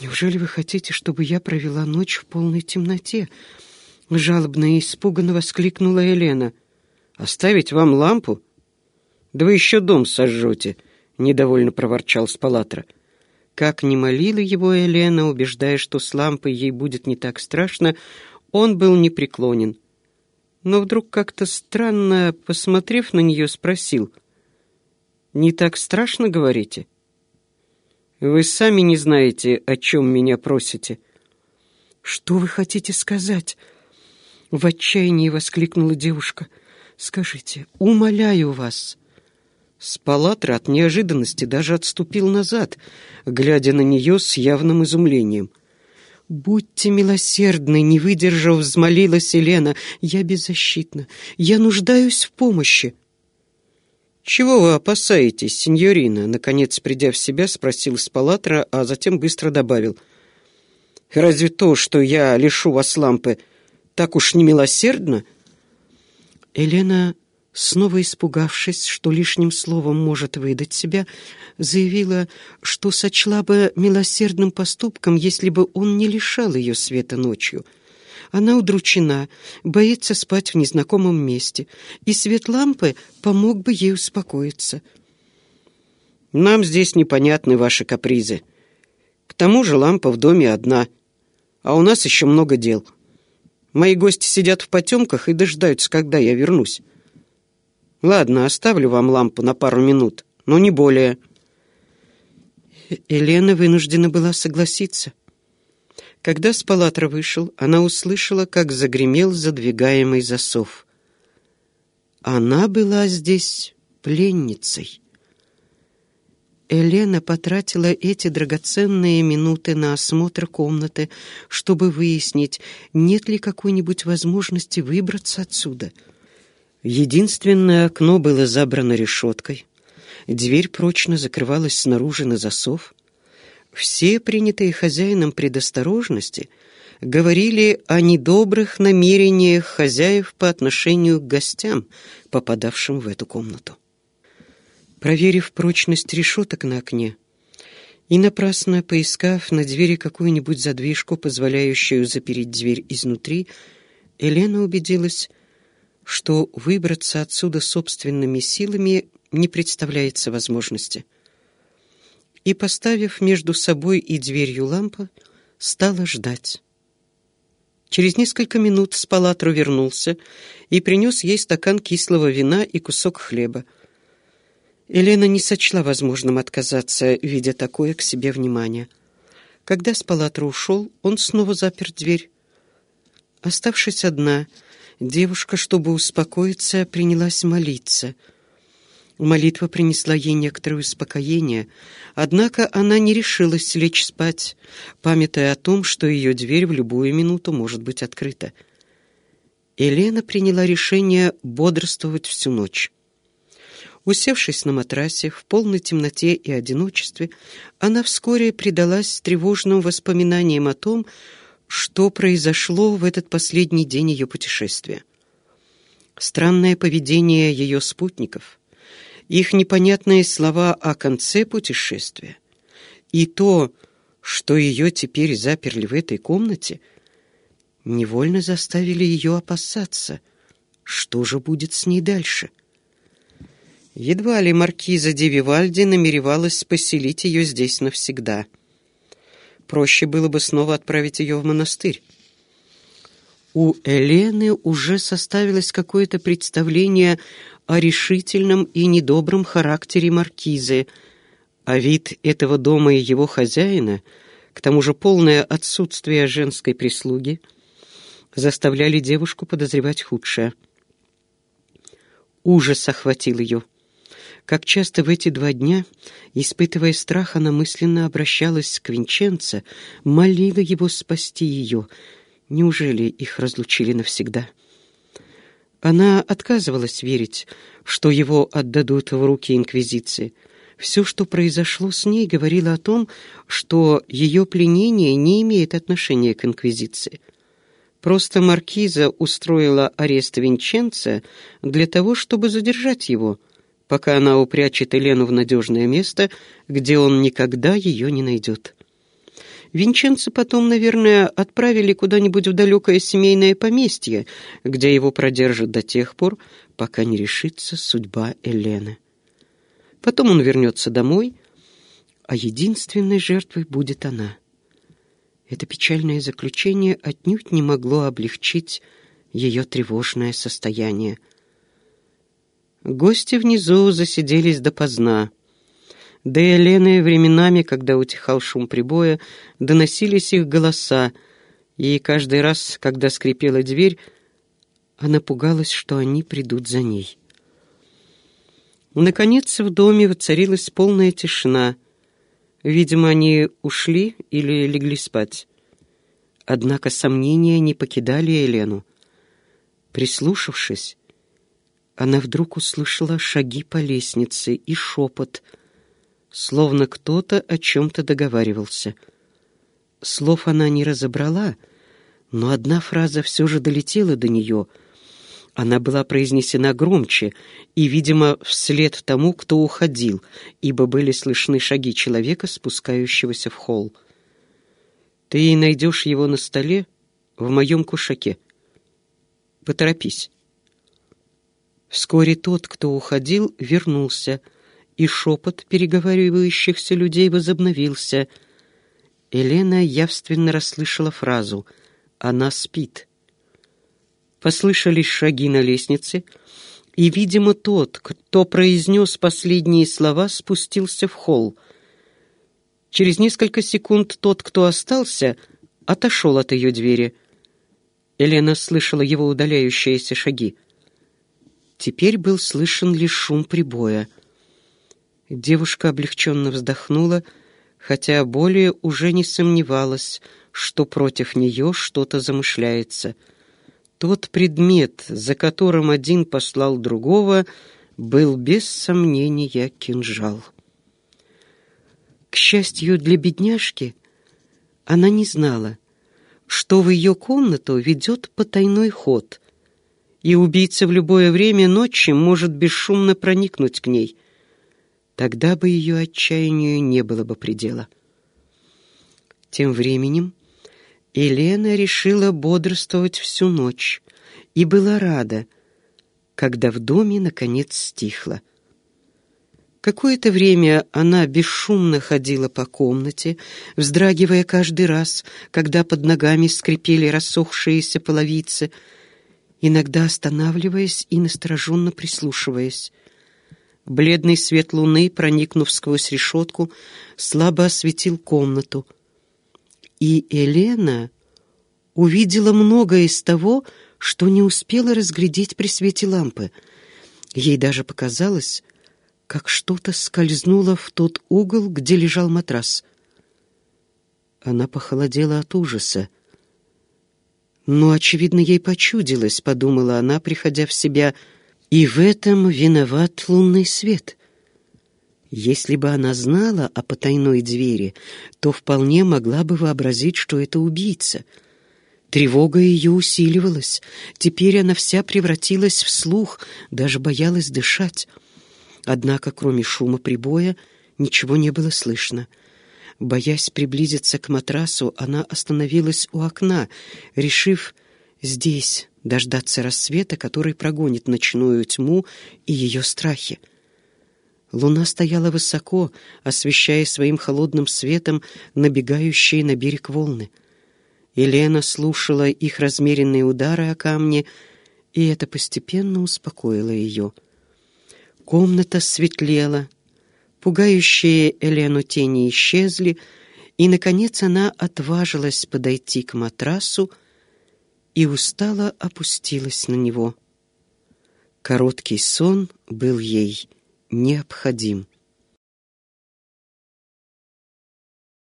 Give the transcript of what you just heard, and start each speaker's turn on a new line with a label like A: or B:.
A: Неужели вы хотите, чтобы я провела ночь в полной темноте? Жалобно и испуганно воскликнула Елена.
B: Оставить вам лампу? Да вы еще дом сожжете, недовольно проворчал Спалатра.
A: Как ни молила его Елена, убеждая, что с лампой ей будет не так страшно, он был непреклонен. Но вдруг как-то странно, посмотрев на нее, спросил. «Не так страшно, говорите?» «Вы сами не знаете, о чем меня просите». «Что вы хотите сказать?» В отчаянии воскликнула девушка. «Скажите, умоляю вас».
B: Спалатра от неожиданности даже отступил назад, глядя на нее с явным изумлением.
A: «Будьте милосердны!» — не выдержав, взмолилась Елена. «Я беззащитна. Я нуждаюсь в помощи».
B: «Чего вы опасаетесь, сеньорина?» Наконец, придя в себя, спросил Спалатра, а затем быстро добавил. «Разве то, что я лишу вас лампы, так уж не милосердно?»
A: Елена снова испугавшись, что лишним словом может выдать себя, заявила, что сочла бы милосердным поступком, если бы он не лишал ее света ночью. Она удручена, боится спать в незнакомом месте, и свет лампы помог бы ей успокоиться.
B: «Нам здесь непонятны ваши капризы. К тому же лампа в доме одна, а у нас еще много дел. Мои гости сидят в потемках и дожидаются, когда я вернусь. Ладно, оставлю вам лампу на пару минут, но не более.
A: Елена вынуждена была согласиться. Когда с палатра вышел, она услышала, как загремел задвигаемый засов. Она была здесь пленницей. Елена потратила эти драгоценные минуты на осмотр комнаты, чтобы выяснить, нет ли какой-нибудь возможности выбраться отсюда — Единственное окно было забрано решеткой. Дверь прочно закрывалась снаружи на засов. Все принятые хозяином предосторожности говорили о недобрых намерениях хозяев по отношению к гостям, попадавшим в эту комнату. Проверив прочность решеток на окне и напрасно поискав на двери какую-нибудь задвижку, позволяющую запереть дверь изнутри, Елена убедилась, что выбраться отсюда собственными силами не представляется возможности. И, поставив между собой и дверью лампу, стала ждать. Через несколько минут с палатру вернулся и принес ей стакан кислого вина и кусок хлеба. Елена не сочла возможным отказаться, видя такое к себе внимание. Когда с палатру ушел, он снова запер дверь. Оставшись одна, Девушка, чтобы успокоиться, принялась молиться. Молитва принесла ей некоторое успокоение, однако она не решилась лечь спать, памятая о том, что ее дверь в любую минуту может быть открыта. Елена приняла решение бодрствовать всю ночь. Усевшись на матрасе в полной темноте и одиночестве, она вскоре предалась тревожным воспоминаниям о том, что произошло в этот последний день ее путешествия. Странное поведение ее спутников, их непонятные слова о конце путешествия и то, что ее теперь заперли в этой комнате, невольно заставили ее опасаться, что же будет с ней дальше. Едва ли маркиза де Вивальди намеревалась поселить ее здесь навсегда — проще было бы снова отправить ее в монастырь. У Елены уже составилось какое-то представление о решительном и недобром характере маркизы, а вид этого дома и его хозяина, к тому же полное отсутствие женской прислуги, заставляли девушку подозревать худшее. Ужас охватил ее. Как часто в эти два дня, испытывая страх, она мысленно обращалась к Винченце, молила его спасти ее. Неужели их разлучили навсегда? Она отказывалась верить, что его отдадут в руки Инквизиции. Все, что произошло с ней, говорило о том, что ее пленение не имеет отношения к Инквизиции. Просто маркиза устроила арест Винченца для того, чтобы задержать его – пока она упрячет Елену в надежное место, где он никогда ее не найдет. Винченца потом, наверное, отправили куда-нибудь в далекое семейное поместье, где его продержат до тех пор, пока не решится судьба Элены. Потом он вернется домой, а единственной жертвой будет она. Это печальное заключение отнюдь не могло облегчить ее тревожное состояние. Гости внизу засиделись допоздна. Да и Лены временами, когда утихал шум прибоя, доносились их голоса, и каждый раз, когда скрипела дверь, она пугалась, что они придут за ней. Наконец в доме воцарилась полная тишина. Видимо, они ушли или легли спать. Однако сомнения не покидали Елену. Прислушавшись, она вдруг услышала шаги по лестнице и шепот — словно кто-то о чем-то договаривался. Слов она не разобрала, но одна фраза все же долетела до нее. Она была произнесена громче и, видимо, вслед тому, кто уходил, ибо были слышны шаги человека, спускающегося в холл. «Ты найдешь его на столе в моем кушаке. Поторопись». Вскоре тот, кто уходил, вернулся — и шепот переговаривающихся людей возобновился. Елена явственно расслышала фразу «Она спит». Послышались шаги на лестнице, и, видимо, тот, кто произнес последние слова, спустился в холл. Через несколько секунд тот, кто остался, отошел от ее двери. Елена слышала его удаляющиеся шаги. Теперь был слышен лишь шум прибоя — Девушка облегченно вздохнула, хотя более уже не сомневалась, что против нее что-то замышляется. Тот предмет, за которым один послал другого, был без сомнения кинжал. К счастью для бедняжки, она не знала, что в ее комнату ведет потайной ход, и убийца в любое время ночи может бесшумно проникнуть к ней — Тогда бы ее отчаянию не было бы предела. Тем временем Елена решила бодрствовать всю ночь и была рада, когда в доме наконец стихло. Какое-то время она бесшумно ходила по комнате, вздрагивая каждый раз, когда под ногами скрипели рассохшиеся половицы, иногда останавливаясь и настороженно прислушиваясь. Бледный свет луны, проникнув сквозь решетку, слабо осветил комнату. И Елена увидела многое из того, что не успела разглядеть при свете лампы. Ей даже показалось, как что-то скользнуло в тот угол, где лежал матрас. Она похолодела от ужаса. Но, очевидно, ей почудилось, подумала она, приходя в себя, — и в этом виноват лунный свет. Если бы она знала о потайной двери, то вполне могла бы вообразить, что это убийца. Тревога ее усиливалась. Теперь она вся превратилась в слух, даже боялась дышать. Однако, кроме шума прибоя, ничего не было слышно. Боясь приблизиться к матрасу, она остановилась у окна, решив здесь дождаться рассвета, который прогонит ночную тьму и ее страхи. Луна стояла высоко, освещая своим холодным светом набегающие на берег волны. Елена слушала их размеренные удары о камни, и это постепенно успокоило ее. Комната светлела, пугающие Елену тени исчезли, и, наконец, она отважилась подойти к матрасу, и устало опустилась на него. Короткий сон был ей необходим.